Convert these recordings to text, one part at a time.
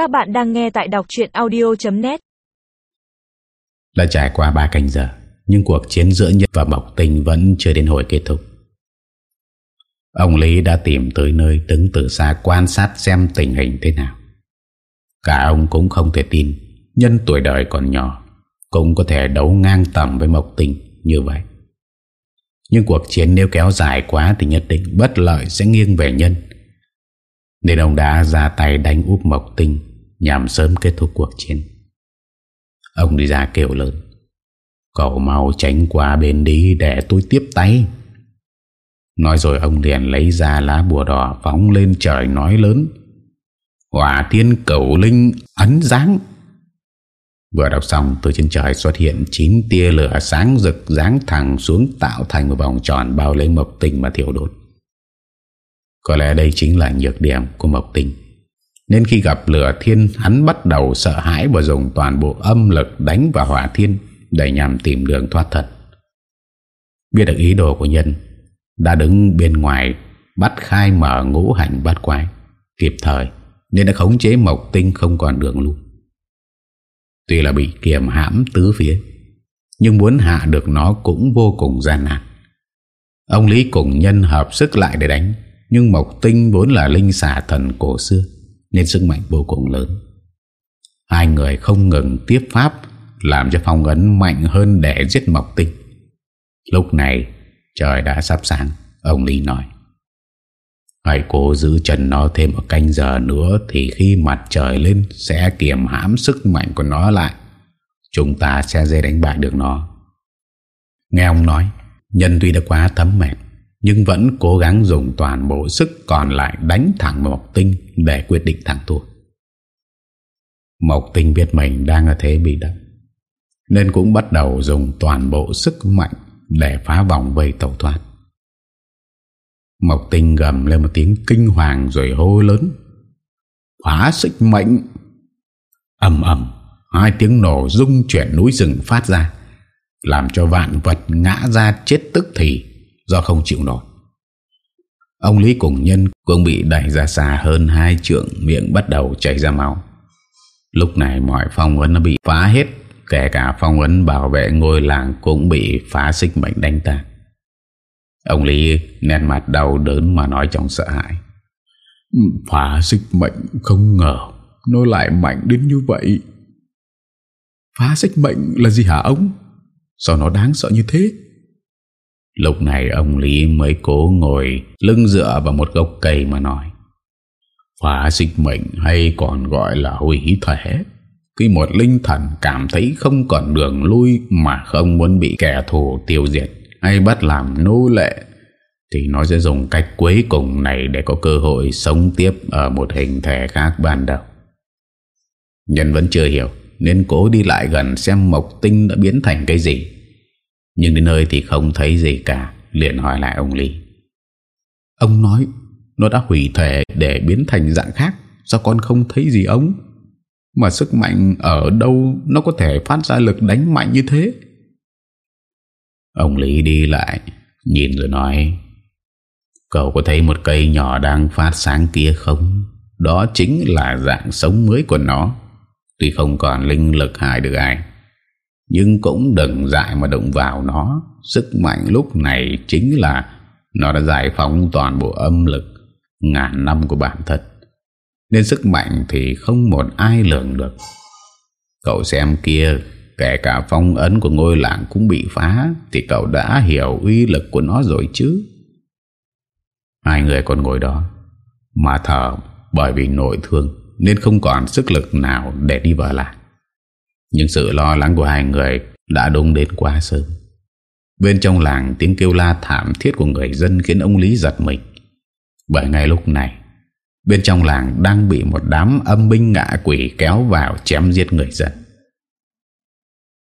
Các bạn đang nghe tại đọc chuyện audio.net Đã trải qua 3 canh giờ, Nhưng cuộc chiến giữa Nhân và Mộc Tinh Vẫn chưa đến hồi kết thúc. Ông Lý đã tìm tới nơi đứng từ xa quan sát xem tình hình thế nào. Cả ông cũng không thể tin, Nhân tuổi đời còn nhỏ, Cũng có thể đấu ngang tầm với Mộc Tinh như vậy. Nhưng cuộc chiến nếu kéo dài quá Thì nhất định bất lợi sẽ nghiêng về Nhân. Nên ông đã ra tay đánh úp Mộc Tinh Nhằm sớm kết thúc cuộc chiến. Ông đi ra kêu lớn. Cậu mau tránh qua bên đi Để tôi tiếp tay. Nói rồi ông liền lấy ra lá bùa đỏ Phóng lên trời nói lớn. Hỏa thiên cầu linh ấn dáng Vừa đọc xong, từ trên trời xuất hiện 9 tia lửa sáng rực dáng thẳng xuống tạo thành một vòng tròn bao lấy mộc tinh mà thiểu đốt. Có lẽ đây chính là nhược điểm của mộc tinh. Nên khi gặp lửa thiên, hắn bắt đầu sợ hãi và dùng toàn bộ âm lực đánh vào hỏa thiên để nhằm tìm đường thoát thật. Biết được ý đồ của nhân, đã đứng bên ngoài bắt khai mở ngũ hành bát quái, kịp thời, nên đã khống chế mộc tinh không còn đường lui. Tuy là bị kiềm hãm tứ phía, Nhưng muốn hạ được nó cũng vô cùng gian nan Ông Lý cùng nhân hợp sức lại để đánh, Nhưng Mộc Tinh vốn là linh xà thần cổ xưa nên sức mạnh vô cùng lớn. Hai người không ngừng tiếp pháp, Làm cho phong ấn mạnh hơn để giết Mộc Tinh. Lúc này, trời đã sắp sáng, Ông Lý nói. Hãy cố giữ chân nó thêm một canh giờ nữa Thì khi mặt trời lên Sẽ kiềm hãm sức mạnh của nó lại. Chúng ta sẽ dễ đánh bại được nó. Nghe ông nói, Nhân tuy đã quá thấm mệt nhưng vẫn cố gắng dùng toàn bộ sức còn lại Đánh thẳng Mộc Tinh Để quyết định thắng thua Mộc Tinh biết mình đang ở thế bị động Nên cũng bắt đầu dùng toàn bộ sức mạnh Để phá vòng vây tẩu thoát Mộc tinh gầm lên một tiếng kinh hoàng rồi hô lớn. Khóa xích mệnh. Ẩm ẩm, hai tiếng nổ rung chuyển núi rừng phát ra, làm cho vạn vật ngã ra chết tức thì do không chịu nổi. Ông Lý cùng nhân cũng bị đẩy ra xa hơn hai trượng miệng bắt đầu chảy ra máu. Lúc này mọi phong ấn đã bị phá hết, kể cả phong ấn bảo vệ ngôi làng cũng bị phá xích mệnh đánh ta. Ông Lý nét mặt đau đớn mà nói trong sợ hãi. Phá xích mệnh không ngờ nó lại mạnh đến như vậy. Phá xích mệnh là gì hả ông? Sao nó đáng sợ như thế? Lúc này ông Lý mới cố ngồi lưng dựa vào một gốc cây mà nói. Phá sinh mệnh hay còn gọi là hủy thể. Khi một linh thần cảm thấy không còn đường lui mà không muốn bị kẻ thù tiêu diệt hay bắt làm nô lệ, thì nó sẽ dùng cách cuối cùng này để có cơ hội sống tiếp ở một hình thể khác ban đầu. Nhân vẫn chưa hiểu nên cố đi lại gần xem mộc tinh đã biến thành cái gì. Nhưng đến nơi thì không thấy gì cả, liền hỏi lại ông Lý. Ông nói nó đã hủy thể để biến thành dạng khác, sao con không thấy gì ông? Mà sức mạnh ở đâu nó có thể phát ra lực đánh mạnh như thế? Ông Lý đi lại Nhìn rồi nói Cậu có thấy một cây nhỏ đang phát sáng kia không Đó chính là dạng sống mới của nó Tuy không còn linh lực hại được ai nhưng cũng đừng dại mà động vào nó. Sức mạnh lúc này chính là Nó đã giải phóng toàn bộ âm lực Ngàn năm của bản thân. Nên sức mạnh thì không một ai lường được. Cậu xem kia, Kể cả phong ấn của ngôi làng cũng bị phá, Thì cậu đã hiểu uy lực của nó rồi chứ? Hai người còn ngồi đó, Mà thở bởi vì nội thương, Nên không còn sức lực nào để đi vào làng. Nhưng sự lo lắng của hai người Đã đúng đến quá sớm Bên trong làng tiếng kêu la thảm thiết của người dân Khiến ông Lý giật mình Bởi ngay lúc này Bên trong làng đang bị một đám âm binh ngạ quỷ kéo vào chém giết người dân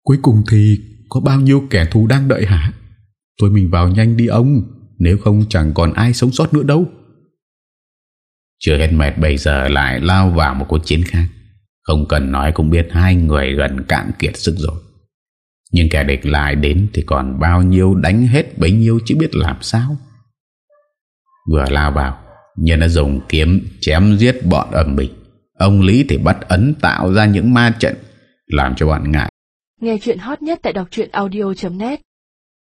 Cuối cùng thì có bao nhiêu kẻ thù đang đợi hả? Thôi mình vào nhanh đi ông, nếu không chẳng còn ai sống sót nữa đâu. Chưa hết mệt bây giờ lại lao vào một cuộc chiến khác. Không cần nói cũng biết hai người gần cạn kiệt sức rồi. Nhưng kẻ địch lại đến thì còn bao nhiêu đánh hết bấy nhiêu chứ biết làm sao. Vừa lao vào, nhân đã dùng kiếm chém giết bọn ẩm bình. Ông Lý thì bắt ấn tạo ra những ma trận Làm cho bọn ngại Nghe chuyện hot nhất tại đọc audio.net